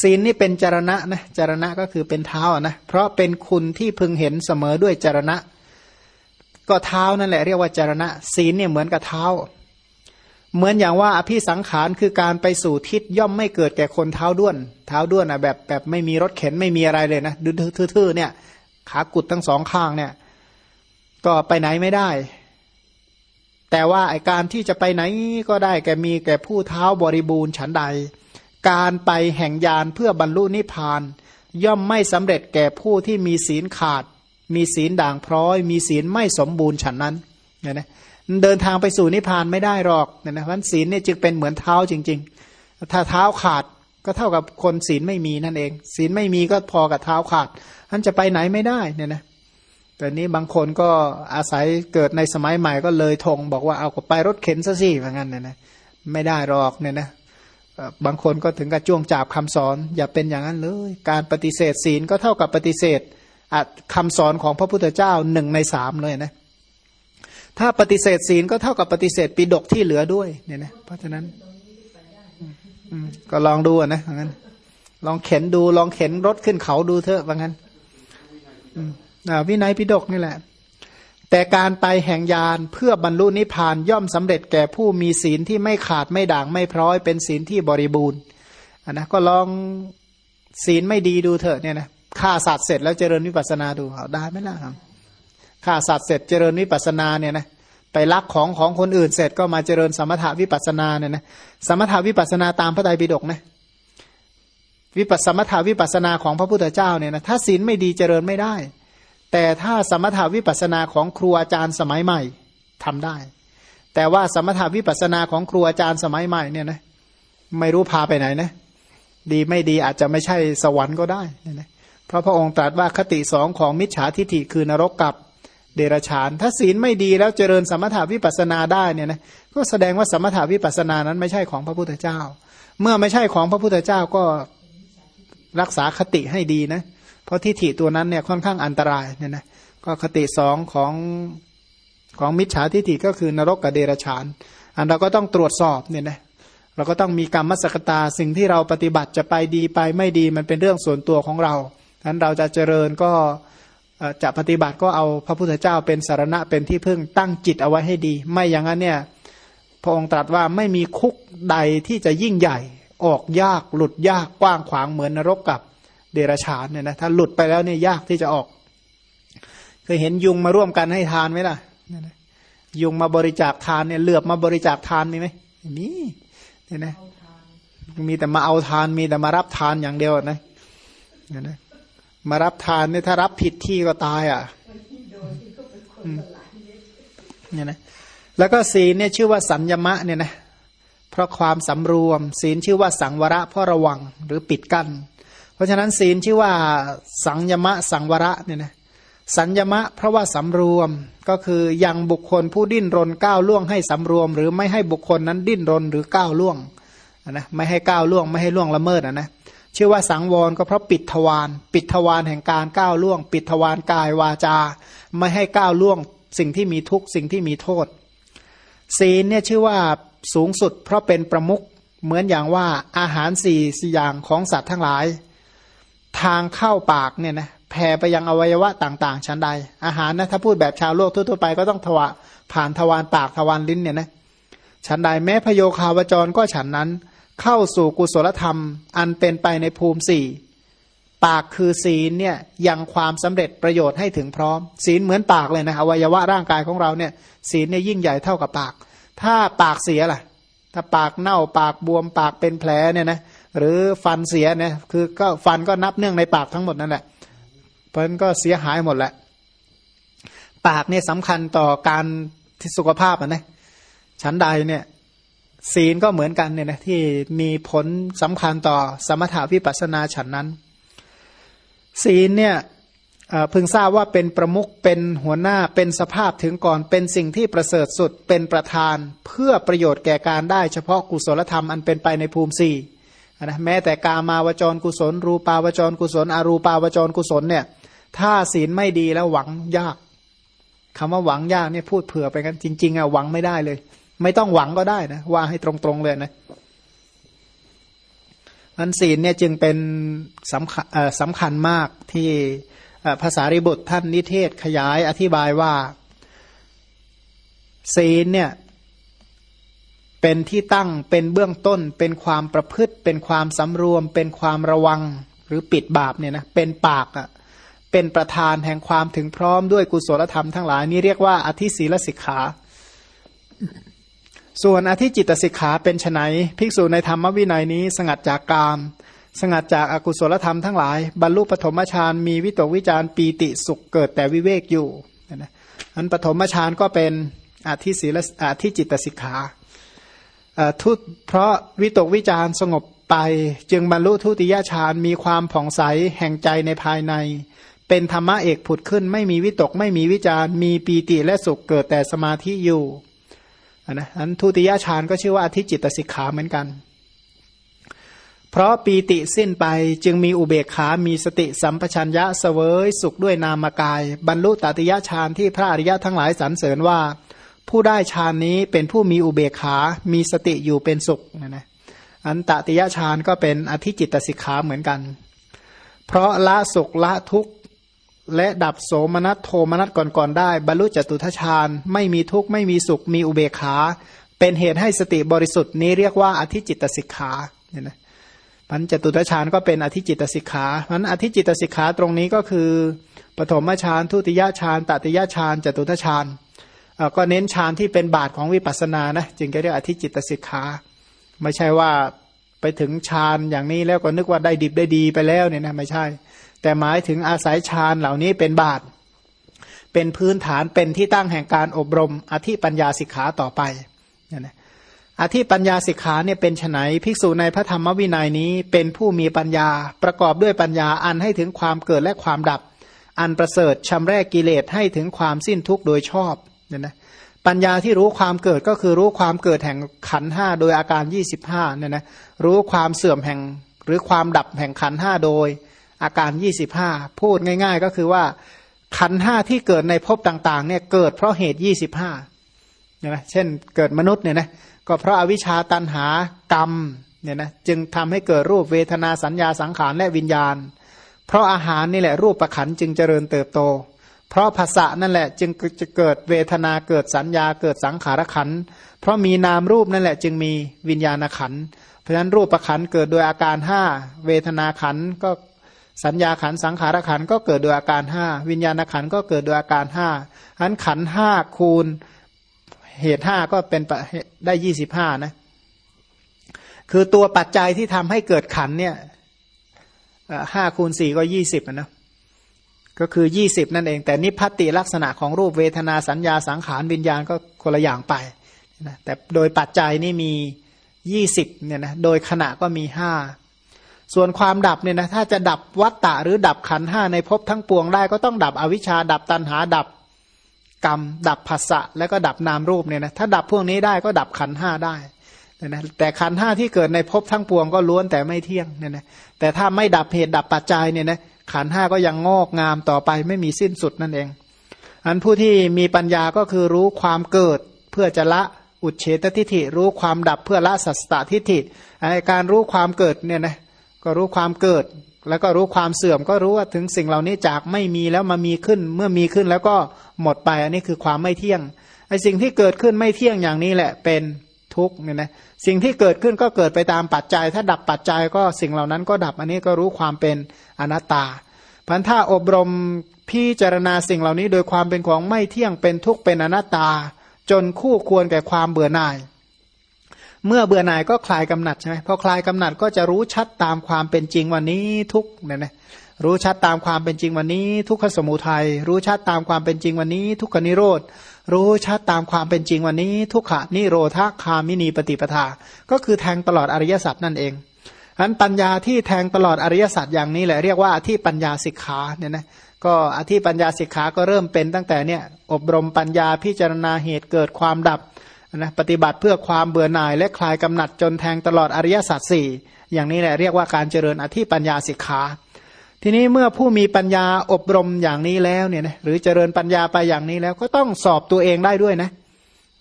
ศีลนี่เป็นจรณะนะจรณะก็คือเป็นเท้านะเพราะเป็นคุณที่พึงเห็นเสมอด้วยจรณะ ก็เท้านั่นแหละเรียกว่าจรณะ ศีลเนี่ยเหมือนกับเท้า เหมือนอย่างว่าอภิสังขารคือการไปสู่ทิศย่อมไม่เกิดแก่คนเท้าด้วน เท้าด้วนอะแบบแบบไม่มีรถเข็นไม่มีอะไรเลยนะดื้อทื่อๆเนี่ย ขากุดทั้งสองข้างเนี่ย ก็ไปไหนไม่ได้ แต่ว่าไอการที่จะไปไหนก็ได้แก่มีแก่ผู้เท้าบริบูรณ์ฉันใด การไปแห่งยานเพื่อบรรลุนิพพาน ย่อมไม่สำเร็จแก่ผู้ที่มีศีลขาด มีศีลด่างพร้อย มีศีลไม่สมบูรณ์ฉันนั้นเนี่ยนะเดินทางไปสู่นิพพานไม่ได้หรอกเนี่ยนะวันศีลเนี่ยจึงเป็นเหมือนเท้าจริง ๆ ถ้าเท้าขาดก็เท่ากับคนศีลไม่มีนั่นเอง ศีลไม่มีก็พอกับเท้าขาดท่านจะไปไหนไม่ได้เนี่ยนะแต่นี้บางคนก็อาศัยเกิดในสมัยใหม่ก็เลยทงบอกว่าเอาก็ไปรถเข็นซะสิเหมือนกันเนี่ยนะไม่ได้หรอกเนี่ยนะ บางคนก็ถึงกับจ้วงจับคำสอน อย่าเป็นอย่างนั้นเลย การปฏิเสธศีลก็เท่ากับปฏิเสธคำสอนของพระพุทธเจ้าหนึ่งในสามเลยนะ ถ้าปฏิเสธศีลก็เท่ากับปฏิเสธปีดกที่เหลือด้วยเนี่ยนะเพราะฉะนั้นก็ลองดูนะงั้น ลองเข็นดูลองเข็นรถขึ้นเขาดูเถอะว่างั้นวินัยปิดกนี่แหละ แต่การไปแห่งยานเพื่อบรรลุนิพพานย่อมสำเร็จแก่ผู้มีศีลที่ไม่ขาดไม่ด่างไม่พร้อย เป็นศีลที่บริบูรณ์นนะก็ลองศีลไม่ดีดูเถอะเนี่ยนะฆ่าสัตว์เสร็จแล้วเจริญวิปัสนาดูเอาได้ไหมล่ะครับฆ่าสัตว์เสร็จเจริญวิปัสนาเนี่ยนะไปลักของของคนอื่นเสร็จก็มาเจริญสมถาวิปัสนาเนี่ยนะสมถาวิปัสนาตามพระไตรปิฎกนะวิปัสสมถาวิปัสนาของพระพุทธเจ้าเนี่ยนะถ้าศีลไม่ดีเจริญไม่ได้ แต่ถ้าสมถาวิปัสนาของครูอาจารย์สมัยใหม่ทำได้ แต่ว่าสมถาวิปัสนาของครูอาจารย์สมัยใหม่เนี่ยนะไม่รู้พาไปไหนนะ ดีไม่ดีอาจจะไม่ใช่สวรรค์ก็ได้นะเพราะพระองค์ตรัสว่าคติสองของมิจฉาทิฏฐิคือนรกกับเดรฉาน ถ้าศีลไม่ดีแล้วเจริญสมถาวิปัสนาได้เนี่ยนะก็แสดงว่าสมถาวิปัสนานั้นไม่ใช่ของพระพุทธเจ้า เมื่อไม่ใช่ของพระพุทธเจ้าก็รักษาคติให้ดีนะเเพราะทิฏฐิตัวนั้นเนี่ยค่อนข้างอันตรายเนี่ยนะก็คติสองของของมิจฉาทิฏฐิก็คือนรกกับเดรฉาน อันเราก็ต้องตรวจสอบเนี่ยนะเราก็ต้องมีกรรมมสกตาสิ่งที่เราปฏิบัติจะไปดีไปไม่ดีมันเป็นเรื่องส่วนตัวของเราฉะนั้นเราจะเจริญก็จะปฏิบัติก็เอาพระพุทธเจ้าเป็นสารณะเป็นที่พึ่งตั้งจิตเอาไว้ให้ดี ไม่อย่างนั้นเนี่ยพระองค์ตรัสว่าไม่มีคุกใดที่จะยิ่งใหญ่ ออกยากหลุดยากกว้างขวางเหมือนนรกกับ เดรฉานเนี่ยนะถ้าหลุดไปแล้วเนี่ยยากที่จะออก เคยเห็นยุงมาร่วมกันให้ทานไหมล่ะยุงมาบริจาคทานเนี่ยเหลือบมาบริจาคทานมีไหมมีเนี่ยนะมีแต่มาเอาทานมีแต่มารับทานอย่างเดียวนะเนี่ยนะมารับทานเนี่ยถ้ารับผิดที่ก็ตายอะเนี่ยนะแล้วก็ศีลเนี่ยชื่อว่าสัญญมะเนี่ยนะเพราะความสำรวม ศีลชื่อว่าสังวระเพราะระวังหรือปิดกั้น เพราะฉะนั้นศีลชื่อว่าสังยมะสังวระเนี่ยนะสัญญมะเพราะว่าสำรวมก็คือยังบุคคลผู้ดิ้นรนก้าวล่วงให้สำรวม หรือไม่ให้บุคคลนั้นดิ้นรนหรือก้าวล่วงนะไม่ให้ก้าวล่วงไม่ให้ล่วงละเมิดนะนะชื่อว่าสังวรก็เพราะปิดทวารปิดทวารแห่งการก้าวล่วง ปิดทวารกายวาจา ไม่ให้ก้าวล่วง สิ่งที่มีทุกข์สิ่งที่มีโทษ ศีลเนี่ยชื่อว่าสูงสุด เพราะเป็นประมุขเหมือนอย่างว่าอาหารสี่อย่างของสัตว์ทั้งหลาย ทางเข้าปากเนี่ยนะแผ่ไปยังอวัยวะต่างๆ ชั้นใด อาหารนะถ้าพูดแบบชาวโลกทั่วๆไปก็ต้องถวะผ่านทวารปากทวารลิ้นเนี่ยนะชั้นใดแม้พโยคาวจรก็ฉันนั้น เข้าสู่กุศลธรรม อันเป็นไปในภูมิสี่ปากคือศีลเนี่ยยังความสำเร็จประโยชน์ให้ถึงพร้อม ศีลเหมือนปากเลยนะอวัยวะร่างกายของเราเนี่ยศีลเนี่ยยิ่งใหญ่เท่ากับปาก ถ้าปากเสียล่ะ ถ้าปากเน่าปากบวมปากเป็นแผลเนี่ยนะ หรือฟันเสียเนี่ยคือก็ฟันก็นับเนื่องในปากทั้งหมดนั่นแหละ เพราะนั้นก็เสียหายหมดแหละ ปากเนี่ยสำคัญต่อการที่สุขภาพนะชั้นใดเนี่ยศีลก็เหมือนกันเนี่ยนะที่มีผลสำคัญต่อสมถาวิปัสนาฉันนั้น ศีลเนี่ยพิ่งทราบว่าเป็นประมุขเป็นหัวหน้าเป็นสภาพถึงก่อนเป็นสิ่งที่ประเสริฐสุดเป็นประธาน เพื่อประโยชน์แก่การได้เฉพาะกุศลธรรมอันเป็นไปในภูมิสี่ นะแม้แต่กามาวจรกุศล รูปาวจรกุศล อรูปาวจรกุศลเนี่ย ถ้าศีลไม่ดีแล้วหวังยากคำว่าหวังยากเนี่ยพูดเผื่อไปกันจริง ๆอะหวังไม่ได้เลย ไม่ต้องหวังก็ได้นะว่าให้ตรงๆเลยนะมันศีลเนี่ยจึงเป็นสำคัญสำคัญมากที่ภาษาริบุตรท่านนิเทศขยายอธิบายว่า ศีลเนี่ย เป็นที่ตั้งเป็นเบื้องต้น เป็นความประพฤติ เป็นความสำรวม เป็นความระวังหรือปิดบาปเนี่ยนะเป็นปากอะ่ะเป็นประธานแห่งความถึงพร้อมด้วยกุศลธรรมทั้งหลายนี่เรียกว่าอธิศีลสิกขา ส่วนอธิจิตสิกขาเป็นไนภิกษุในธรรมวินัยนี้ สงัดจากกาม สงัดจากอากุศลธรรมทั้งหลาย บรรลุปฐมฌานมีวิตกวิจารปีติสุขเกิดแต่วิเวกอยู่นะอันปฐมฌานก็เป็นอธิศีลอธิจิตสิกขา ทุตเพราะวิตกวิจารสงบไป จึงบรรลุทุติยฌานมีความผ่องใสแห่งใจในภายใน เป็นธรรมะเอกผุดขึ้น ไม่มีวิตกไม่มีวิจารมีปีติและสุขเกิดแต่สมาธิอยู่นะอันทุติยฌานก็ชื่อว่าอธิจิตสิกขาเหมือนกัน เพราะปีติสิ้นไปจึงมีอุเบกขา มีสติสัมปชัญญะเสวยสุขด้วยนามกาย บรรลุตติยฌานที่พระอริยะทั้งหลายสรรเสริญว่า ผู้ได้ฌานนี้เป็นผู้มีอุเบกขา มีสติอยู่เป็นสุขนะนะอันตติยฌานก็เป็นอธิจิตสิกขาเหมือนกัน เพราะละสุขละทุกข์และดับโสมนัสโทมนัสก่อนๆได้ บรรลุจตุทชาญไม่มีทุกข์ไม่มีสุขมีอุเบกขา เป็นเหตุให้สติบริสุทธิ์นี้เรียกว่าอธิจิตสิกขาเนี่ยนะพันจตุทชาญก็เป็นอธิจิตสิกขาพันอธิจิตสิกขาตรงนี้ก็คือ ปฐมฌานทุติยฌานตติยฌานจตุทชาน ก็เน้นฌานที่เป็นบาทของวิปัสสนานะจึงจะเรียกอธิจิตสิกขา ไม่ใช่ว่าไปถึงฌานอย่างนี้แล้วก็นึกว่าได้ดิบได้ดีไปแล้วเนี่ยนะไม่ใช่ แต่หมายถึงอาศัยฌานเหล่านี้เป็นบาท เป็นพื้นฐานเป็นที่ตั้งแห่งการอบรม อธิปัญญาสิกขาต่อไปเนี่ยนะอธิปัญญาสิกขาเนี่ยเป็นไนภิกษุในพระธรรมวินัยนี้ เป็นผู้มีปัญญาประกอบด้วยปัญญาอันให้ถึงความเกิดและความดับ อันประเสริฐชำแรกกิเลสให้ถึงความสิ้นทุกข์โดยชอบ เนี่ยนะปัญญาที่รู้ความเกิดก็คือรู้ความเกิดแห่งขันห้าโดยอาการยี่สิบห้าเนี่ยนะรู้ความเสื่อมแห่งหรือความดับแห่งขันห้าโดยอาการยี่สิบห้าพูดง่าย ๆ ก็คือว่าขันห้าที่เกิดในภพต่างๆเนี่ยเกิดเพราะเหตุยี่สิบห้าเนี่ยนะเช่นเกิดมนุษย์เนี่ยนะก็เพราะอาวิชชาตันหากรรมเนี่ยนะจึงทำให้เกิดรูปเวทนาสัญญาสังขารและวิญญาณ เพราะอาหารนี่แหละรูปประขันจึงเจริญเติบโต ราะภาษานั่นแหละจึงจะเกิดเวทนาเกิดสัญญาเกิดสังขารขัน เพราะมีนามรูปนั่นแหละจึงมีวิญญาณขัน เพราะฉะนั้นรูปประขันเกิดโดยอาการห้าเวทนาขันก็สัญญาขันสังขารขันก็เกิดโดยอาการห้าวิญญาณขันก็เกิดโดยอาการห้าอันขันห้าคูณเหตุห้าก็เป็นได้ยี่สิบห้านะ คือตัวปัจจัยที่ทำให้เกิดขันเนี่ยห้าคูณสี่ก็ยี่สิบนะ ก็คือยี่สิบนั่นเอง แต่นิพพติลักษณะของรูปเวทนาสัญญาสังขารวิญญาณก็คนละอย่างไปนะแต่โดยปัจจัยนี่มียี่สิบเนี่ยนะโดยขณะก็มีห้าส่วนความดับเนี่ยนะถ้าจะดับวัตตะหรือดับขันห้าในภพทั้งปวงได้ ก็ต้องดับอวิชชา ดับตัณหาดับกรรม ดับภาษะแล้วก็ดับนามรูปเนี่ยนะถ้าดับพวกนี้ได้ก็ดับขันห้าได้นะแต่ขันห้าที่เกิดในภพทั้งปวงก็ล้วนแต่ไม่เที่ยงเนี่ยนะแต่ถ้าไม่ดับเหตุดับปัจจัยเนี่ยนะ ขันห้าก็ยังงอกงามต่อไปไม่มีสิ้นสุดนั่นเองอันผู้ที่มีปัญญาก็คือรู้ความเกิดเพื่อจะละอุเฉตทิฏฐิ รู้ความดับเพื่อละสัสตทิฏฐิไอการรู้ความเกิดเนี่ยนะก็รู้ความเกิด แล้วก็รู้ความเสื่อมก็รู้ว่าถึงสิ่งเหล่านี้จากไม่มีแล้วมามีขึ้น เมื่อมีขึ้นแล้วก็หมดไปอันนี้คือความไม่เที่ยงไอสิ่งที่เกิดขึ้นไม่เที่ยงอย่างนี้แหละเป็น ทุกข์เนี่ยนะสิ่งที่เกิดขึ้นก็เกิดไปตามปัจจัย ถ้าดับปัจจัยก็สิ่งเหล่านั้นก็ดับอันนี้ก็รู้ความเป็นอนัตตาพันธะอบรมพิจารณาสิ่งเหล่านี้โดยความเป็นของไม่เที่ยงเป็นทุกข์เป็นอนัตตา จนคู่ควรแก่ความเบื่อหน่าย เมื่อเบื่อหน่ายก็คลายกำหนัดใช่ไหมพอคลายกำหนัดก็จะรู้ชัดตามความเป็นจริงวันนี้ทุกเนี่ยนะรู้ชัดตามความเป็นจริงวันนี้ ทุกขสมุทัยรู้ชัดตามความเป็นจริงวันนี้ ทุกขนิโรธ รู้ชัดตามความเป็นจริงวันนี้ ทุกขนิโรธาคามินีปฏิปทา ก็คือแทงตลอดอริยสัจนั่นเองอันปัญญาที่แทงตลอดอริยสัจอย่างนี้แหละเรียกว่าที่ปัญญาสิกขาเนี่ยนะก็อธิปัญญาสิกขาก็เริ่มเป็นตั้งแต่เนี่ยอบรมปัญญาพิจารณาเหตุเกิดความดับนะปฏิบัติเพื่อความเบื่อหน่ายและคลายกำหนัดจนแทงตลอดอริยสัจสี่อย่างนี้แหละเรียกว่าการเจริญอธิปัญญาสิกขา ทีนี้เมื่อผู้มีปัญญาอบรมอย่างนี้แล้วเนี่ยนะหรือเจริญปัญญาไปอย่างนี้แล้ว ก็ต้องสอบตัวเองได้ด้วยนะ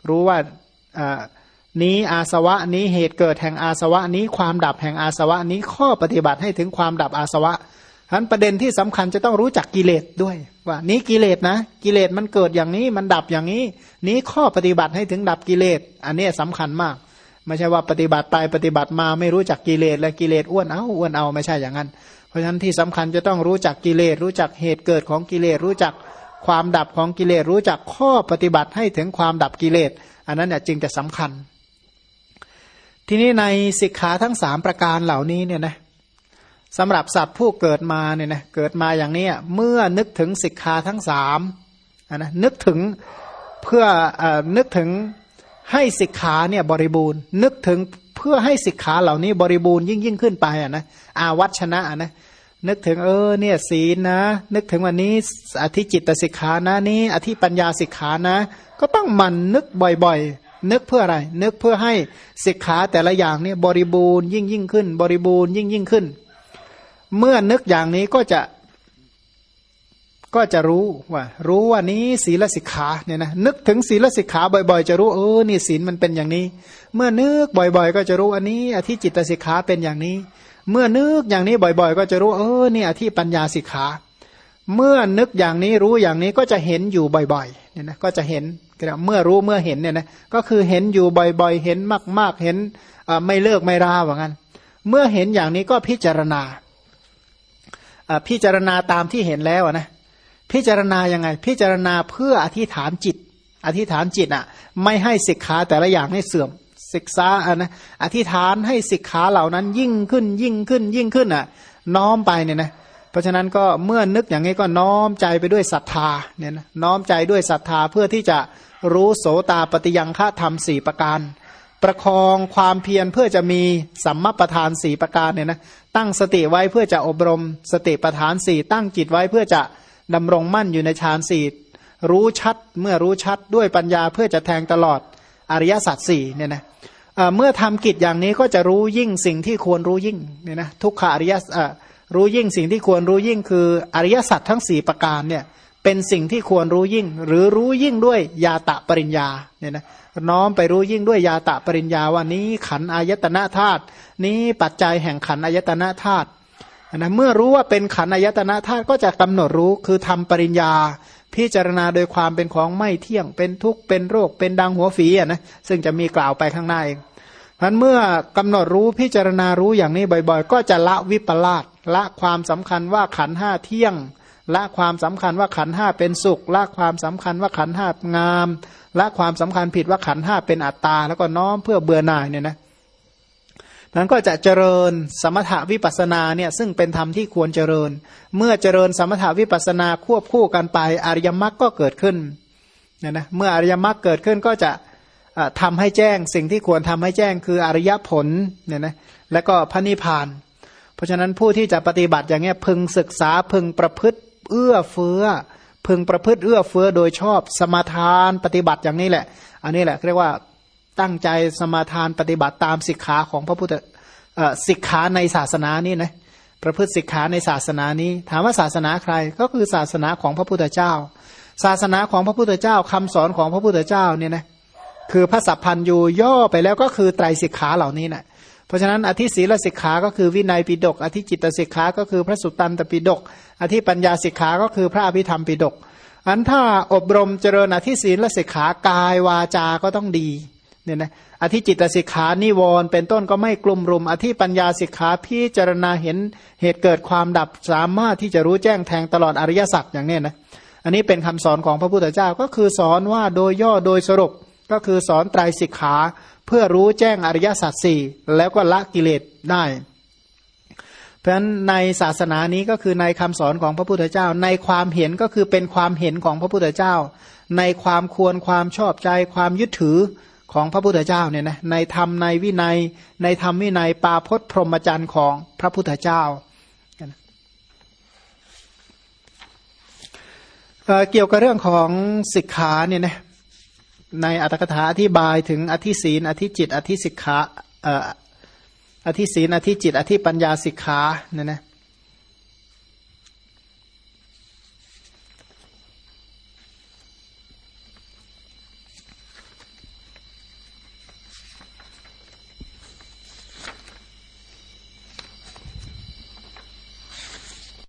รู้ว่านี้อาสวะนี้เหตุเกิดแห่งอาสวะนี้ความดับแห่งอาสวะนี้ข้อปฏิบัติให้ถึงความดับอาสวะฉะนั้นประเด็นที่สำคัญจะต้องรู้จักกิเลสด้วย ว่านี้กิเลสนะ กิเลสมันเกิดอย่างนี้มันดับอย่างนี้ นี้ข้อปฏิบัติให้ถึงดับกิเลส อันนี้สำคัญมากไม่ใช่ว่าปฏิบัติไปปฏิบัติมาไม่รู้จักกิเลสและกิเลสอ้วนเอาอ้วนเอาไม่ใช่อย่างนั้น ราะฉะนั้นที่สำคัญจะต้องรู้จักกิเลสรู้จักเหตุเกิดของกิเลสรู้จักความดับของกิเลสรู้จักข้อปฏิบัติให้ถึงความดับกิเลส อันนั้นเนี่ยจึงจะสำคัญ ทีนี้ในสิกขาทั้งสามประการเหล่านี้เนี่ยนะสำหรับสัตว์ผู้เกิดมาเนี่ยนะเกิดมาอย่างนี้เมื่อนึกถึงสิกขาทั้งสามนะนึกถึงเพื่ออนึกถึงให้สิกขาเนี่ยบริบูรณ์ นึกถึงเพื่อให้สิกขาเหล่านี้บริบูรณ์ยิ่งยิ่งขึ้นไปอะนะอาวัชนะนะ นึกถึงเออเนี่ยศีลนะ นึกถึงวันนี้อธิจิตสิกขานะนี้อธิปัญญาสิกขานะ ก็ต้องมันนึกบ่อยๆ นึกเพื่ออะไร นึกเพื่อให้สิกขาแต่ละอย่างเนี่ยบริบูรณ์ยิ่งยิ่งขึ้น บริบูรณ์ยิ่งยิ่งขึ้น เมื่อนึกอย่างนี้ก็จะก็จะรู้ว่า รู้ว่านี้ศีลสิกขาเนี่ยนะนึกถึงศีลสิกขาบ่อยๆ จะรู้เออนี่ศีลมันเป็นอย่างนี้ เมื่อนึกบ่อยๆ ก็จะรู้อันนี้อธิจิตสิกขาเป็นอย่างนี้ เมื่อนึกอย่างนี้บ่อยๆ ก็จะรู้เออเนี่ยที่ปัญญาสิกขาเมื่อนึกอย่างนี้รู้อย่างนี้ก็จะเห็นอยู่บ่อยๆเนี่ยนะก็จะเห็นเมื่อรู้เมื่อเห็นเนี่ยนะก็คือเห็นอยู่บ่อยๆ เห็นมาก ๆ เห็นไม่เลิกไม่ราว่างั้น เมื่อเห็นอย่างนี้ก็พิจารณาพิจารณาตามที่เห็นแล้วนะพิจารณายังไง พิจารณาเพื่ออธิษฐานจิต อธิษฐานจิตอะ ไม่ให้สิกขาแต่ละอย่างให้เสื่อม ศึกษาอะนะอธิษฐานให้สิกขาเหล่านั้นยิ่งขึ้นยิ่งขึ้นยิ่งขึ้นอะ น้อมไปเนี่ยนะเพราะฉะนั้นก็เมื่อนึกอย่างนี้ก็น้อมใจไปด้วยศรัทธาเนี่ยนะน้อมใจด้วยศรัทธาเพื่อที่จะรู้โสตาปฏิยังฆะธรรมสี่ประการ ประคองความเพียรเพื่อจะมีสัมมาประธานสี่ประการเนี่ยนะตั้งสติไว้เพื่อจะอบรมสติประธานสี่ตั้งจิตไว้เพื่อจะดำรงมั่นอยู่ในฌานสี่รู้ชัดเมื่อรู้ชัดด้วยปัญญาเพื่อจะแทงตลอด อริยสัจสี่เนี่ยนะเมื่อทำกิจอย่างนี้ก็จะรู้ยิ่งสิ่งที่ควรรู้ยิ่งเนี่ยนะทุกขาอริยสรู้ยิ่งสิ่งที่ควรรู้ยิ่ง คืออริยสัจทั้งสี่ประการเนี่ยเป็นสิ่งที่ควรรู้ยิ่ง หรือรู้ยิ่งด้วยยาตะปริญญาเนี่ยนะน้อมไปรู้ยิ่งด้วยยาตะปริญญาว่านี้ขันอายตนะธาตุนี้ปัจจัยแห่งขันอายตนะธาตุนะเมื่อรู้ว่าเป็นขันอายตนะธาตุก็จะกำหนดรู้คือทำปริญญา พิจารณาโดยความเป็นของไม่เที่ยงเป็นทุกข์เป็นโรคเป็นดังหัวฝีอะนะซึ่งจะมีกล่าวไปข้างหน้าเองพันเมื่อกำหนดรู้พิจารณารู้อย่างนี้บ่อยๆ ก็จะละวิปลาสละความสำคัญว่าขันห้าเที่ยง ละความสำคัญว่าขันห้าเป็นสุข ละความสำคัญว่าขันห้างาม ละความสำคัญผิดว่าขันห้าเป็นอัตตา แล้วก็น้อมเพื่อเบื่อหน่ายเนี่ยนะ นั้นก็จะเจริญสมถาวิปัสนาเนี่ยซึ่งเป็นธรรมที่ควรเจริญ เมื่อเจริญสมถาวิปัสนาควบคู่กันไปอริยมรรคก็เกิดขึ้นเนี่ยนะเมื่ออริยมรรคเกิดขึ้นก็จะทำให้แจ้งสิ่งที่ควรทำให้แจ้งคืออริยผลเนี่ยนะแล้วก็พระนิพพาน เพราะฉะนั้นผู้ที่จะปฏิบัติอย่างเงี้ยพึงศึกษาพึงประพฤติเอื้อเฟื้อ พึงประพฤติเอื้อเฟื้อโดยชอบสมาทานปฏิบัติอย่างนี้แหละ อันนี้แหละเรียกว่า ตั้งใจสมาทานปฏิบัติตามสิกขาของพระพุทธสิกขาในศาสนานี้นะประพฤติสิกขาในศาสนานี้ ถามว่าศาสนาใครก็คือศาสนาของพระพุทธเจ้า ศาสนาของพระพุทธเจ้าคำสอนของพระพุทธเจ้าเนี่ยนะคือพระสัพพันยูย่อไปแล้วก็คือไตรสิกขาเหล่านี้นะเพราะฉะนั้นอธิศีลสิกขา ก็คือวินัยปิดกอธิจิตสิกขา ก็คือพระสุตตันตปิดกอธิปัญญาสิกขา ก็คือพระอภิธรรมปิดกอันถ้าอบรมเจริญอธิศีลสิกขากายวาจาก็ต้องดี เนี่ยนะอธิจิตสิกขานิวรณ์เป็นต้นก็ไม่กลุ่มรุม อธิปัญญาสิกขาพิจารณาเห็นเหตุเกิดความดับสามารถที่จะรู้แจ้งแทงตลอดอริยสัจอย่างเนี้นะอันนี้เป็นคำสอนของพระพุทธเจ้าก็คือสอนว่าโดยย่อโดยสรุปก็คือสอนไตรสิกขาเพื่อรู้แจ้งอริยสัจสี่แล้วก็ละกิเลสได้ เพราะฉะนั้นในศาสนานี้ก็คือในคำสอนของพระพุทธเจ้า ในความเห็นก็คือเป็นความเห็นของพระพุทธเจ้า ในความควรความชอบใจความยึดถือ ของพระพุทธเจ้าเนี่ยนะในธรรมในวินัย ในธรรมวินัยปาพจน์พรหมจรรย์ของพระพุทธเจ้าเกี่ยวกับเรื่องของสิกขาเนี่ยนะในอัตถกถาอธิบายถึงอธิศีนอธิจิต อธิสิกขาอธิศีนอธิจิต อธิปัญญาสิกขาเนี่ยนะ